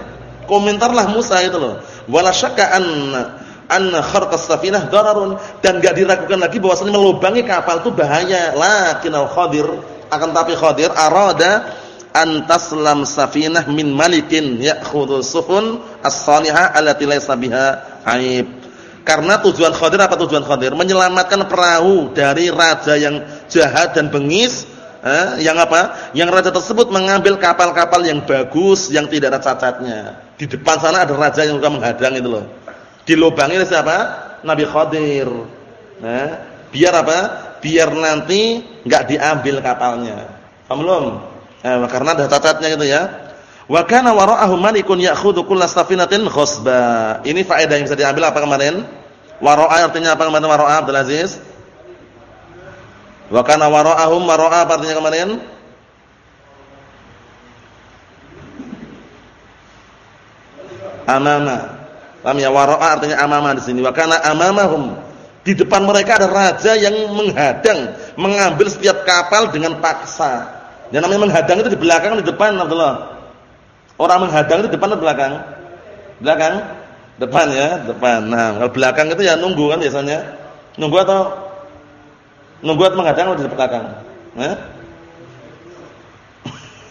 Komentarlah Musa itu loh. Wala syakka anna anna kharqas safinah dararun dan enggak diragukan lagi bahwasanya melubangi kapal itu bahaya. Lakin al-Khadir akan tapi Khadir arada an taslam safinah min malikin ya'khudhu sufun as-salihah allati laysa biha aib. Karena tujuan Khadir apa tujuan Khadir? Menyelamatkan perahu dari raja yang jahat dan bengis Eh, yang apa? Yang raja tersebut mengambil kapal-kapal yang bagus, yang tidak ada cacatnya. Di depan sana ada raja yang juga menghadang itu loh. Dilubangi oleh siapa? Nabi Khadir. Nah, biar apa? Biar nanti enggak diambil kapalnya. Paham belum? Eh, karena ada cacatnya gitu ya. Wa kana wara'ahu malikun ya'khudhu kull safinatin khosba. Ini faedah yang bisa diambil apa kemarin? Wara'a artinya apa kemarin wara'a Abdul Aziz? Wa kana wara'ahum wara'a artinya kemarin? Amama. Paham ya? Wara'a artinya amama di sini. Wa kana amamahum. Di depan mereka ada raja yang menghadang, mengambil setiap kapal dengan paksa. Yang namanya menghadang itu di belakang di depan Abdullah. Orang menghadang itu di depan atau belakang? Belakang? Depan ya, depan. Nah, kalau belakang itu ya nunggu kan biasanya. Nunggu atau Nunggu menghadang atau di belakang? Eh?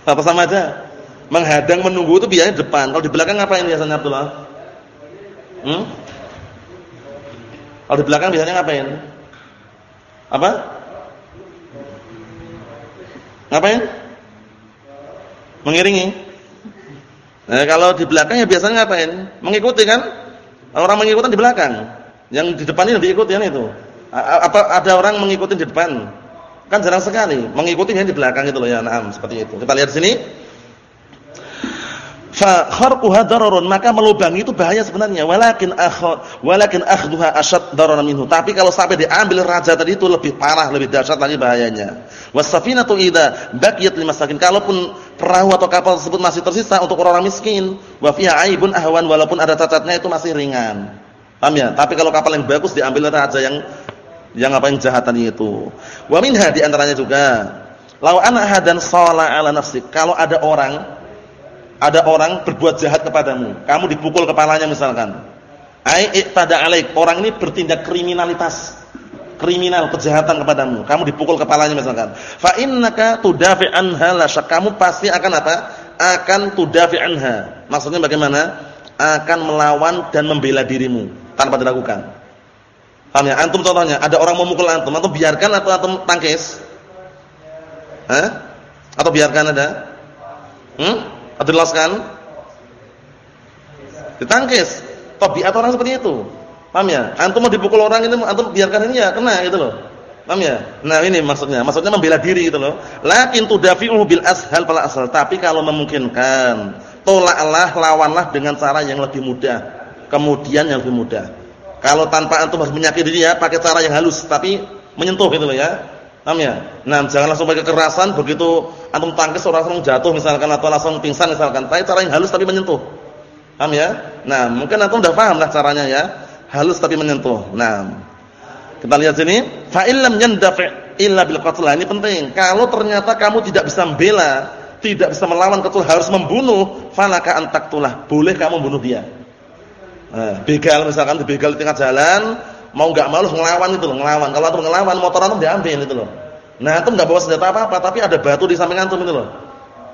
Apa sama aja? Menghadang menunggu itu biasanya depan. Kalau di belakang ngapain biasanya Abdullah? Hmm? Kalau di belakang biasanya ngapain? Apa? Ngapain? Mengiringi. Nah, kalau di belakang ya biasanya ngapain? Mengikuti kan? Orang mengikuti di belakang. Yang di depan ini diikuti kan itu. Apa ada orang mengikuti di depan? Kan jarang sekali. Mengikuti hanya di belakang itu loh ya, na'am, seperti itu. Kita lihat sini. Fa dararun, maka melubangi itu bahaya sebenarnya. Walakin akhad walakin akhdhuha asyad dararan minhu. Tapi kalau sampai diambil raja tadi itu lebih parah, lebih dahsyat lagi bahayanya. Wasafinatu idza baqiyat limasakin. Kalaupun perahu atau kapal tersebut masih tersisa untuk orang-orang miskin, wa fiha aibun ahwan walaupun ada cacatnya itu masih ringan. Paham ya? Tapi kalau kapal yang bagus diambil raja yang yang apa yang jahat itu. Wa minha di antaranya juga, law ana hadan shala ala nafsi. Kalau ada orang ada orang berbuat jahat kepadamu, kamu dipukul kepalanya misalkan. Ai i'tada alaik, orang ini bertindak kriminalitas. Kriminal kejahatan kepadamu, kamu dipukul kepalanya misalkan. Fa innaka tudafi anha la kamu pasti akan apa? Akan tudafi anha. Maksudnya bagaimana? Akan melawan dan membela dirimu tanpa diragukan. Paham ya? Antum contohnya, ada orang memukul antum, antum biarkan atau antum tangkis? Hah? Atau biarkan ada? Hmm? Atau dilaskan? Ditangkis. Tabiat orang seperti itu. Paham ya? Antum mau dipukul orang ini, antum biarkan ini ya kena gitu loh. Paham ya? Nah, ini maksudnya. Maksudnya membela diri gitu loh. Lakin tudafi'u bil ashal fala asal. Tapi kalau memungkinkan, tolaklah, lawanlah dengan cara yang lebih mudah. Kemudian yang lebih mudah. Kalau tanpa antum harus menyakiti dia pakai cara yang halus tapi menyentuh gitu loh ya. Paham ya? Nah, jangan langsung pakai kekerasan begitu antum tangkis orang langsung jatuh misalkan atau langsung pingsan misalkan. Tapi cara yang halus tapi menyentuh. Paham ya? Nah, mungkin antum udah paham lah caranya ya. Halus tapi menyentuh. Nah, kita lihat sini, fa illam yandafi' illa bil qatl. Ini penting. Kalau ternyata kamu tidak bisa membela, tidak bisa melawan kecuali harus membunuh, falaka antaktulah. Boleh kamu bunuh dia. Nah, begal misalkan begal di tengah jalan, mau enggak malu ngelawan itu loh, ngelawan. Kalau antum ngelawan, motor antum diambil itu loh. Nah, antum enggak bawa senjata apa-apa, tapi ada batu di samping antum itu loh.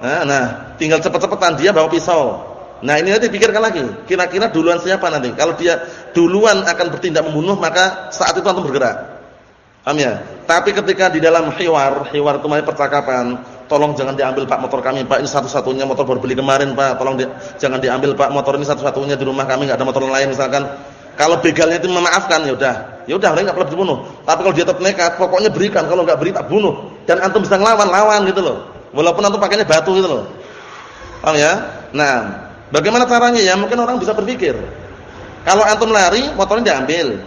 Nah, nah tinggal cepet-cepetan dia bawa pisau. Nah, ini nanti pikirkan lagi. Kira-kira duluan siapa nanti? Kalau dia duluan akan bertindak membunuh, maka saat itu antum bergerak. Paham ya? Tapi ketika di dalam hiwar, hiwar itu percakapan, tolong jangan diambil Pak motor kami Pak ini satu-satunya motor baru beli kemarin Pak tolong di, jangan diambil Pak motor ini satu-satunya di rumah kami nggak ada motor lain misalkan kalau begalnya itu memaafkan ya udah. Ya udah mereka nggak perlu dibunuh. Tapi kalau dia tetap nekat pokoknya berikan. Kalau nggak beri tak bunuh. Dan antum bisa ngelawan lawan gitu loh. Walaupun antum pakainya batu gitu loh. Paham ya? Nah bagaimana caranya ya? Mungkin orang bisa berpikir. Kalau antum lari motornya diambil.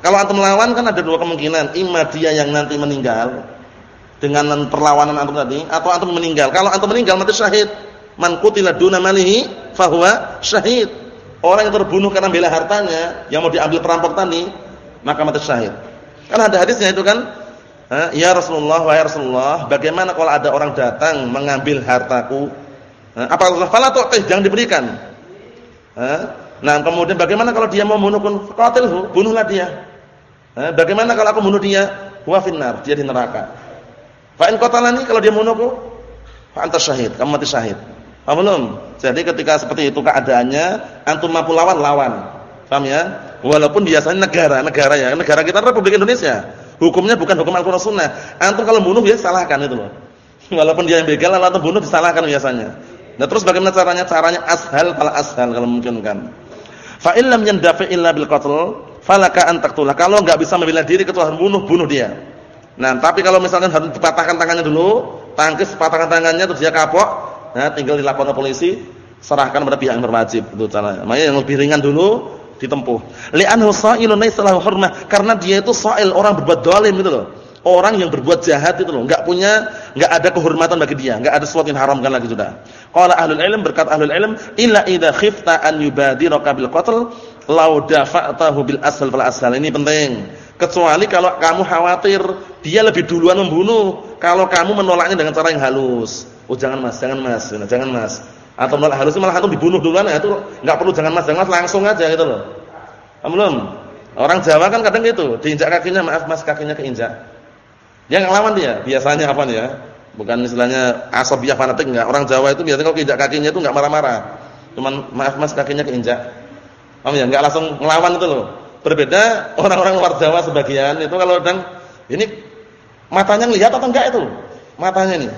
Kalau antum lawan kan ada dua kemungkinan. Imma dia yang nanti meninggal dengan perlawanan antum tadi atau antum meninggal. Kalau antum meninggal mati syahid. Man qutila duna malihi fahuwa syahid. Orang yang terbunuh karena bela hartanya yang mau diambil perampok tadi, maka mati syahid. Kan ada hadisnya itu kan? Ya Rasulullah, wahai Rasulullah, bagaimana kalau ada orang datang mengambil hartaku? Apa fala tu'tih jangan diberikan. Nah, kemudian bagaimana kalau dia mau bunuh pun qatilhu, bunuhlah dia. Bagaimana kalau aku bunuh dia? Huwa finnar, dia di neraka. Fa in qatalani kalau dia bunuhku, fa anta syahid, kamu mati syahid. Paham belum? Jadi ketika seperti itu keadaannya, antum mampu lawan, lawan. Paham ya? Walaupun biasanya negara, negara ya, negara kita Republik Indonesia. Hukumnya bukan hukum Al-Qur'an Sunnah. Antum kalau bunuh ya salahkan itu loh. Walaupun dia yang begal antum bunuh disalahkan biasanya. Nah terus bagaimana caranya? Caranya ashal kalau ashal kalau mungkin kan. Fa illam yandafi illa bil qatl falaka an taqtulah. Kalau enggak bisa membela diri kecuali bunuh, bunuh dia. Nah, tapi kalau misalkan harus dipatahkan tangannya dulu, tangkis patahkan tangannya terus dia kapok, Nah, tinggal dilaporkan polisi, serahkan pada pihak yang berwajib itu caranya. Makanya yang lebih ringan dulu ditempuh. Li'anhu sha'ilun laysa lahu hurmah, karena dia itu sha'il, orang berbuat zalim gitu loh. Orang yang berbuat jahat itu loh, enggak punya enggak ada kehormatan bagi dia, enggak ada sesuatu yang haramkan lagi sudah. Qala ahlul ilm berkata ahlul ilm, illa idza khifta an yubadiraka bil qatl law dafa'tahu bil asal fal asal. Ini penting. Kecuali kalau kamu khawatir dia lebih duluan membunuh, kalau kamu menolaknya dengan cara yang halus. Oh jangan mas, jangan mas, jangan mas. Atau malah harusnya malah antum dibunuh duluan ya itu nggak perlu jangan mas, jangan mas langsung aja gitu loh. Belum. Orang Jawa kan kadang gitu, diinjak kakinya maaf mas kakinya keinjak. Yang ngelawan dia biasanya apa nih ya? Bukan istilahnya asabiah fanatik enggak. Orang Jawa itu biasanya kalau keinjak kakinya itu enggak marah-marah. Cuman maaf mas kakinya keinjak. Paham ya? Enggak langsung ngelawan itu loh. Berbeda orang-orang luar Jawa sebagian itu kalau kadang ini matanya ngelihat atau enggak itu? Matanya nih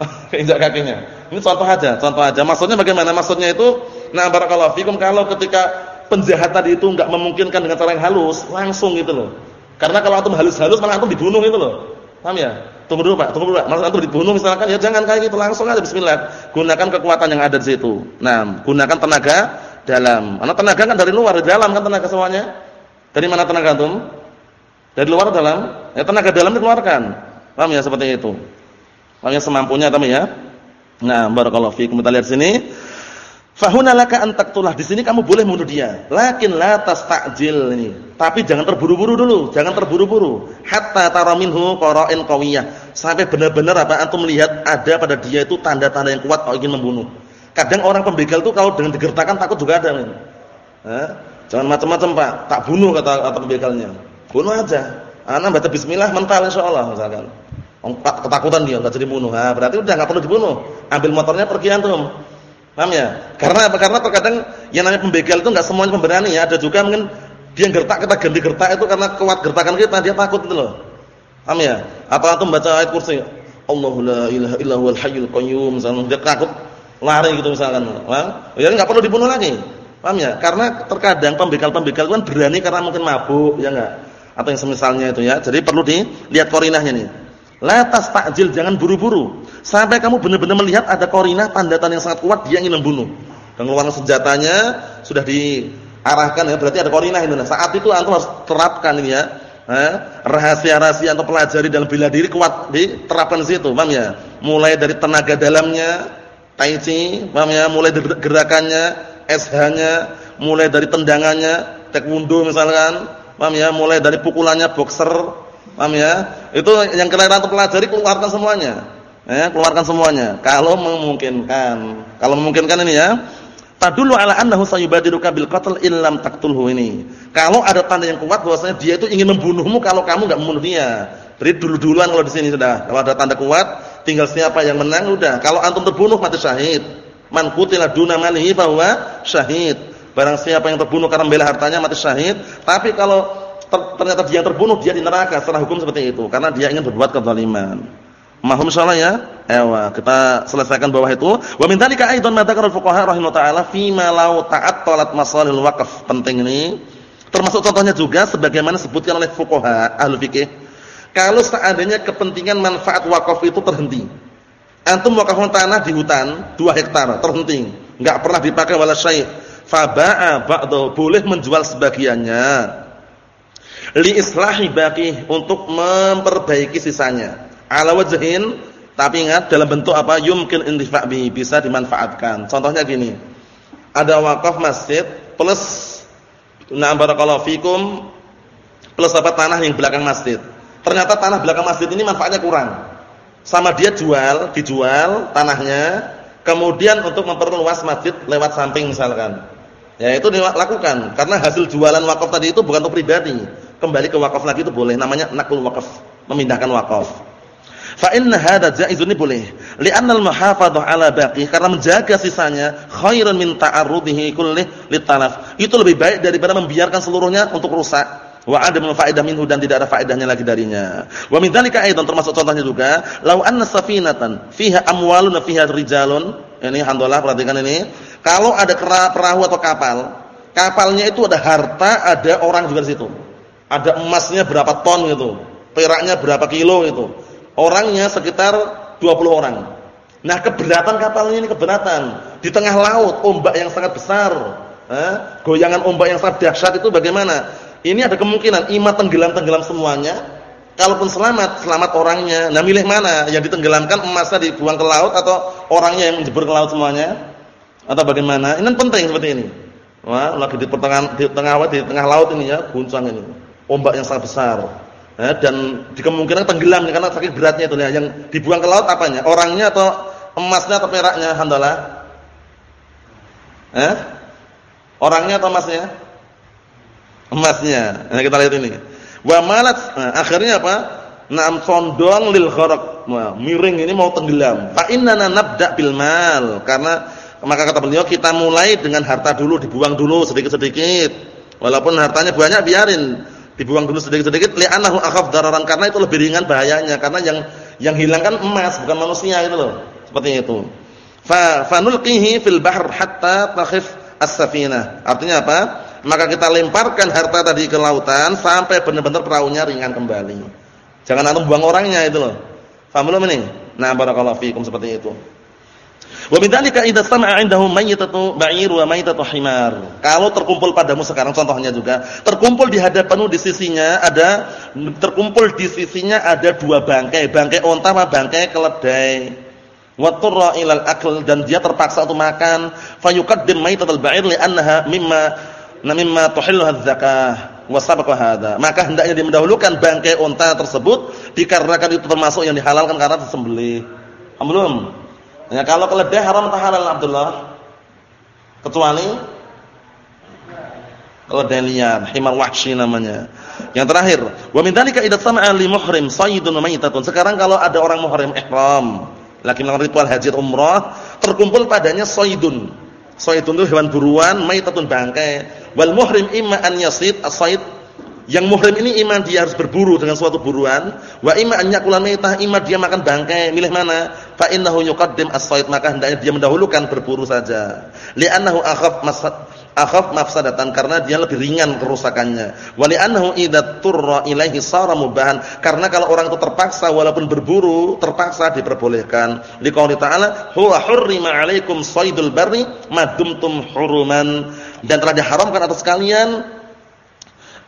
keinjak kakinya. Ini contoh aja, contoh aja. Maksudnya bagaimana? Maksudnya itu nah barakallahu fikum kalau ketika penjahat tadi itu enggak memungkinkan dengan cara yang halus, langsung gitu loh. Karena kalau antum halus-halus malah antum dibunuh itu loh. Paham ya? Tunggu dulu, Pak. Tunggu dulu, Pak. Maksud antum dibunuh misalkan ya jangan kayak gitu, langsung aja bismillah. Gunakan kekuatan yang ada di situ. Nah, gunakan tenaga dalam. Karena tenaga kan dari luar, dari dalam kan tenaga semuanya. Dari mana tenaga antum? Dari luar dalam? Ya tenaga dalam dikeluarkan. Paham ya seperti itu. Makanya semampunya tapi ya. Nah, barakallahu fiikum. Kita lihat sini. Fahuna laka an taqtulah. Di sini kamu boleh bunuh dia. Lakin la tastajil ini. Tapi jangan terburu-buru dulu, jangan terburu-buru. Hatta tara minhu qara'in qawiyah. Sampai benar-benar apa antum melihat ada pada dia itu tanda-tanda yang kuat kalau ingin membunuh. Kadang orang pembegal itu kalau dengan digertakan takut juga ada. Eh? Jangan macam-macam, Pak. Tak bunuh kata kata pembegalnya. Bunuh aja. Anak baca bismillah mental insyaallah misalkan. Ketakutan dia enggak jadi bunuh. Nah, berarti udah enggak perlu dibunuh. Ambil motornya pergi antum. Paham ya? Karena apa? Karena terkadang yang namanya pembegal itu enggak semuanya pemberani ya. Ada juga mungkin dia gertak kita ganti gertak itu karena kuat gertakan kita dia takut itu loh. Paham ya? Atau antum baca ayat kursi Allahu la ilaha illa huwal hayyul qayyum misalnya dia takut lari gitu misalkan. Paham? Ya enggak perlu dibunuh lagi. Paham ya? Karena terkadang pembegal-pembegal kan berani karena mungkin mabuk ya enggak? Atau yang semisalnya itu ya. Jadi perlu dilihat korinahnya nih. La tastajil, jangan buru-buru. Sampai kamu benar-benar melihat ada korinah tanda-tanda yang sangat kuat dia ingin membunuh. Dan ngeluarin senjatanya sudah diarahkan ya, berarti ada korinah itu. Nah, saat itu antum harus terapkan ini ya. rahasia-rahasia atau pelajari dalam bela diri kuat diterapkan di situ, paham ya? Mulai dari tenaga dalamnya, tai chi, paham ya? Mulai dari gerakannya, SH-nya, mulai dari tendangannya, taekwondo misalkan, paham ya? Mulai dari pukulannya boxer, Paham ya? Itu yang kalian pelajari keluarkan semuanya. Ya, keluarkan semuanya kalau memungkinkan. Kalau memungkinkan ini ya. Tadullu ala annahu sayubadiruka bil qatl illam taqtulhu ini. Kalau ada tanda yang kuat bahwasanya dia itu ingin membunuhmu kalau kamu enggak membunuh dia. Jadi dulu-duluan kalau di sini sudah. Kalau ada tanda kuat, tinggal siapa yang menang udah. Kalau antum terbunuh mati syahid. Man qutila duna malihi fa syahid. Barang siapa yang terbunuh karena membela hartanya mati syahid. Tapi kalau ternyata dia terbunuh, dia di neraka secara hukum seperti itu karena dia ingin berbuat kezaliman. Mahum insyaallah ya. Ewa, kita selesaikan bawah itu. Wa min dzalika aidan ma dzakara al-fuqaha rahimahullah taala fi ma law ta'attalat masalil waqf. Penting ini. Termasuk contohnya juga sebagaimana disebutkan oleh fuqaha ahli fikih. Kalau seandainya kepentingan manfaat wakaf itu terhenti. Antum wakafkan tanah di hutan 2 hektar terhenti, enggak pernah dipakai wala syai'. Faba'a ba'dahu boleh menjual sebagiannya li islahi baqi untuk memperbaiki sisanya. Ala wajhin tapi ingat dalam bentuk apa? Yumkin intifa' bi, bisa dimanfaatkan. Contohnya gini. Ada wakaf masjid plus na barakallahu fikum plus apa tanah yang belakang masjid. Ternyata tanah belakang masjid ini manfaatnya kurang. Sama dia jual, dijual tanahnya, kemudian untuk memperluas masjid lewat samping misalkan. Ya itu dilakukan karena hasil jualan wakaf tadi itu bukan untuk pribadi. Kembali ke wakaf lagi itu boleh namanya nakul wakaf, memindahkan wakaf. Fa inna hadza jaizun boleh. Li'anna al-muhafadzah 'ala baqi karena menjaga sisanya khairun min ta'arrudihi kulli litalaf. Itu lebih baik daripada membiarkan seluruhnya untuk rusak. Wa adam faedah minhu dan tidak ada faedahnya lagi darinya. Wa min dzalika aidan termasuk contohnya juga, law anna safinatan fiha amwalun fiha rijalun. Ini alhamdulillah perhatikan ini. Kalau ada perahu atau kapal, kapalnya itu ada harta, ada orang juga di situ. Ada emasnya berapa ton gitu, peraknya berapa kilo gitu. Orangnya sekitar 20 orang. Nah, keberatan kapalnya ini keberatan. Di tengah laut, ombak yang sangat besar. Eh, goyangan ombak yang sangat dahsyat itu bagaimana? Ini ada kemungkinan imat tenggelam-tenggelam semuanya. Kalaupun selamat, selamat orangnya. Nah, milih mana? Yang ditenggelamkan emasnya dibuang ke laut atau orangnya yang menjebur ke laut semuanya? Atau bagaimana? Ini penting seperti ini. Wah, lagi di pertengahan di tengah di tengah laut ini ya, guncang ini. Ombak yang sangat besar ya, dan dikemungkinan tenggelam karena sakit beratnya itu ya. Yang dibuang ke laut apanya? Orangnya atau emasnya atau peraknya? Alhamdulillah. Eh? Orangnya atau emasnya? Emasnya. Nah, kita lihat ini. Wa malat nah, akhirnya apa? Naam condong lil gharq. Miring ini mau tenggelam. Fa inna nabda bil mal. Karena maka kata beliau kita mulai dengan harta dulu, dibuang dulu sedikit-sedikit. Walaupun hartanya banyak biarin dibuang dulu sedikit-sedikit li'annahu akhaf dararan karena itu lebih ringan bahayanya karena yang yang hilang kan emas bukan manusia gitu loh seperti itu. Fa fanulqihi fil bahr hatta takhif as-safinah artinya apa? Maka kita lemparkan harta tadi ke lautan sampai benar-benar perahunya ringan kembali. Jangan antum buang orangnya itu loh. Paham belum ini? Nah barakallahu fikum seperti itu Wa bidzalika idza sama'a 'indahu mayyitatu ba'ir wa himar. Kalau terkumpul padamu sekarang contohnya juga, terkumpul di hadapanmu di sisinya ada terkumpul di sisinya ada dua bangkai, bangkai unta sama bangkai keledai. Wa turra ilal akl dan dia terpaksa untuk makan, fayuqaddim mayyitatal ba'ir li'annaha mimma na mimma tuhilluha zakah wa sabaqa hadha. Maka hendaknya dimendahulukan bangkai unta tersebut dikarenakan itu termasuk yang dihalalkan karena disembelih. Belum? Ya kalau keledai haram atau halal Abdullah? Kecuali keledai liar, himar wahsy namanya. Yang terakhir, wa min dzalika idza sama'a li muhrim sayyidun maitatun. Sekarang kalau ada orang muhrim ihram, lagi melakukan ritual haji umrah, terkumpul padanya sayyidun. Sayyidun itu hewan buruan, maitatun bangkai. Wal muhrim imma an yasid as-sayd yang muhrim ini iman dia harus berburu dengan suatu buruan, wa imma an yakula maitah, imma dia makan bangkai, milih mana? Fa innahu yuqaddim as-sayd, maka hendaknya dia mendahulukan berburu saja. Li'annahu akhaf masad akhaf mafsadatan karena dia lebih ringan kerusakannya. Wa li'annahu idza turra ilaihi sara mubahan, karena kalau orang itu terpaksa walaupun berburu, terpaksa diperbolehkan. Liqauli ta'ala, huwa hurrima 'alaikum saydul barri madumtum huruman. Dan telah diharamkan atas kalian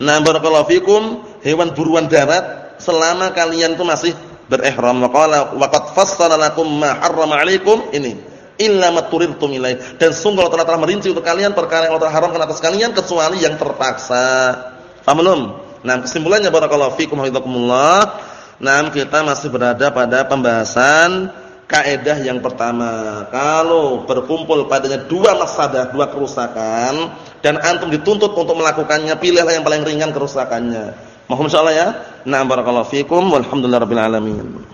Nah, barakallahu fikum, hewan buruan darat selama kalian itu masih berihram. Waqala waqad fassala lakum ma harrama 'alaikum ini illa maturirtum ilaih. Dan sungguh Allah telah merinci untuk kalian perkara yang Allah haramkan atas kalian kecuali yang terpaksa. Paham belum? Nah, kesimpulannya barakallahu fikum hafizakumullah. Nah, kita masih berada pada pembahasan Kaedah yang pertama, kalau berkumpul padanya dua masadah, dua kerusakan dan antum dituntut untuk melakukannya, pilihlah yang paling ringan kerusakannya. Mohon insyaallah ya. Na'am barakallahu fikum walhamdulillahirabbil alamin.